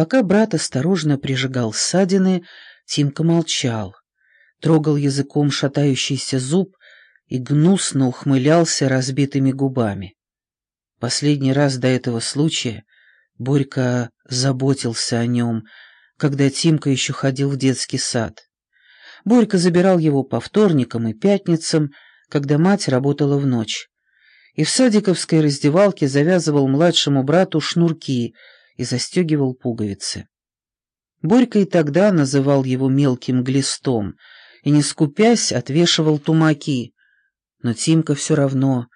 Пока брат осторожно прижигал ссадины, Тимка молчал, трогал языком шатающийся зуб и гнусно ухмылялся разбитыми губами. Последний раз до этого случая Борька заботился о нем, когда Тимка еще ходил в детский сад. Борька забирал его по вторникам и пятницам, когда мать работала в ночь. И в садиковской раздевалке завязывал младшему брату шнурки и застегивал пуговицы. Борька и тогда называл его мелким глистом и, не скупясь, отвешивал тумаки. Но Тимка все равно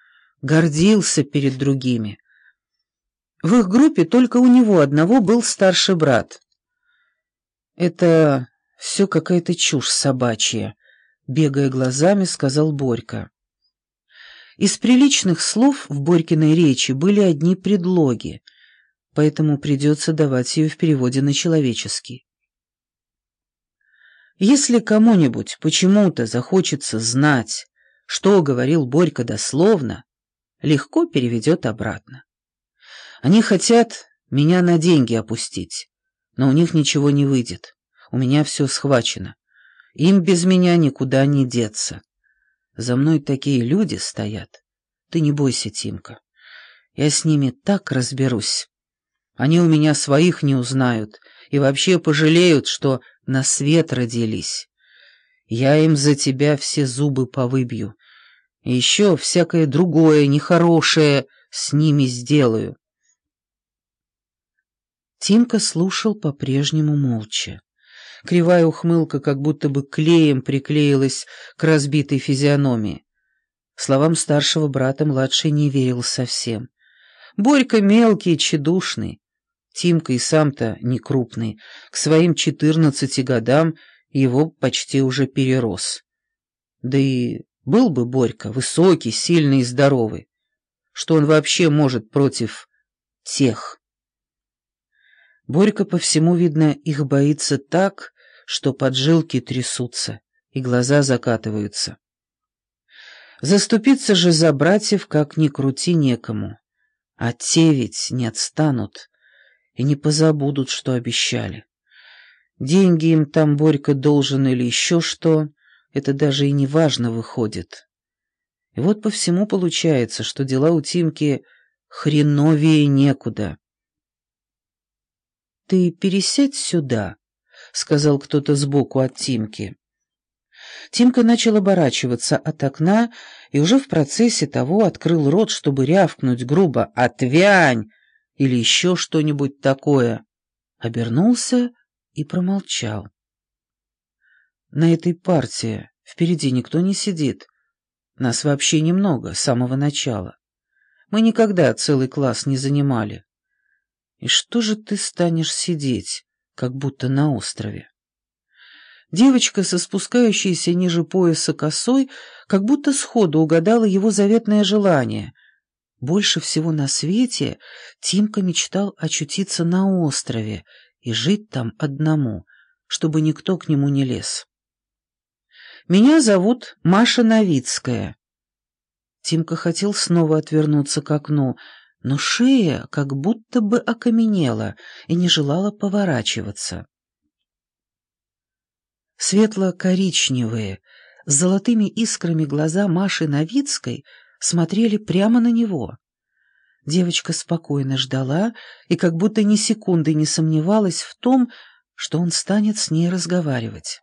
гордился перед другими. В их группе только у него одного был старший брат. «Это все какая-то чушь собачья», — бегая глазами, сказал Борька. Из приличных слов в Борькиной речи были одни предлоги, поэтому придется давать ее в переводе на человеческий. Если кому-нибудь почему-то захочется знать, что говорил Борька дословно, легко переведет обратно. Они хотят меня на деньги опустить, но у них ничего не выйдет. У меня все схвачено. Им без меня никуда не деться. За мной такие люди стоят. Ты не бойся, Тимка. Я с ними так разберусь. Они у меня своих не узнают и вообще пожалеют, что на свет родились. Я им за тебя все зубы повыбью, и еще всякое другое нехорошее с ними сделаю. Тимка слушал по-прежнему молча. Кривая ухмылка как будто бы клеем приклеилась к разбитой физиономии. Словам старшего брата младший не верил совсем. Борька мелкий, и тщедушный. Тимка и сам-то не крупный. К своим четырнадцати годам его почти уже перерос. Да и был бы Борька высокий, сильный и здоровый. Что он вообще может против тех? Борька по всему, видно, их боится так, что поджилки трясутся и глаза закатываются. Заступиться же за братьев, как ни крути, некому. А те ведь не отстанут и не позабудут, что обещали. Деньги им там Борька должен или еще что, это даже и не важно выходит. И вот по всему получается, что дела у Тимки хреновее некуда. «Ты пересядь сюда», — сказал кто-то сбоку от Тимки. Тимка начал оборачиваться от окна и уже в процессе того открыл рот, чтобы рявкнуть грубо «Отвянь!» Или еще что-нибудь такое. Обернулся и промолчал. На этой партии впереди никто не сидит. Нас вообще немного, с самого начала. Мы никогда целый класс не занимали. И что же ты станешь сидеть, как будто на острове? Девочка со спускающейся ниже пояса косой как будто сходу угадала его заветное желание. Больше всего на свете Тимка мечтал очутиться на острове и жить там одному, чтобы никто к нему не лез. Меня зовут Маша Новицкая». Тимка хотел снова отвернуться к окну, но шея как будто бы окаменела и не желала поворачиваться. Светло-коричневые, с золотыми искрами глаза Маши Новицкой смотрели прямо на него. Девочка спокойно ждала и как будто ни секунды не сомневалась в том, что он станет с ней разговаривать.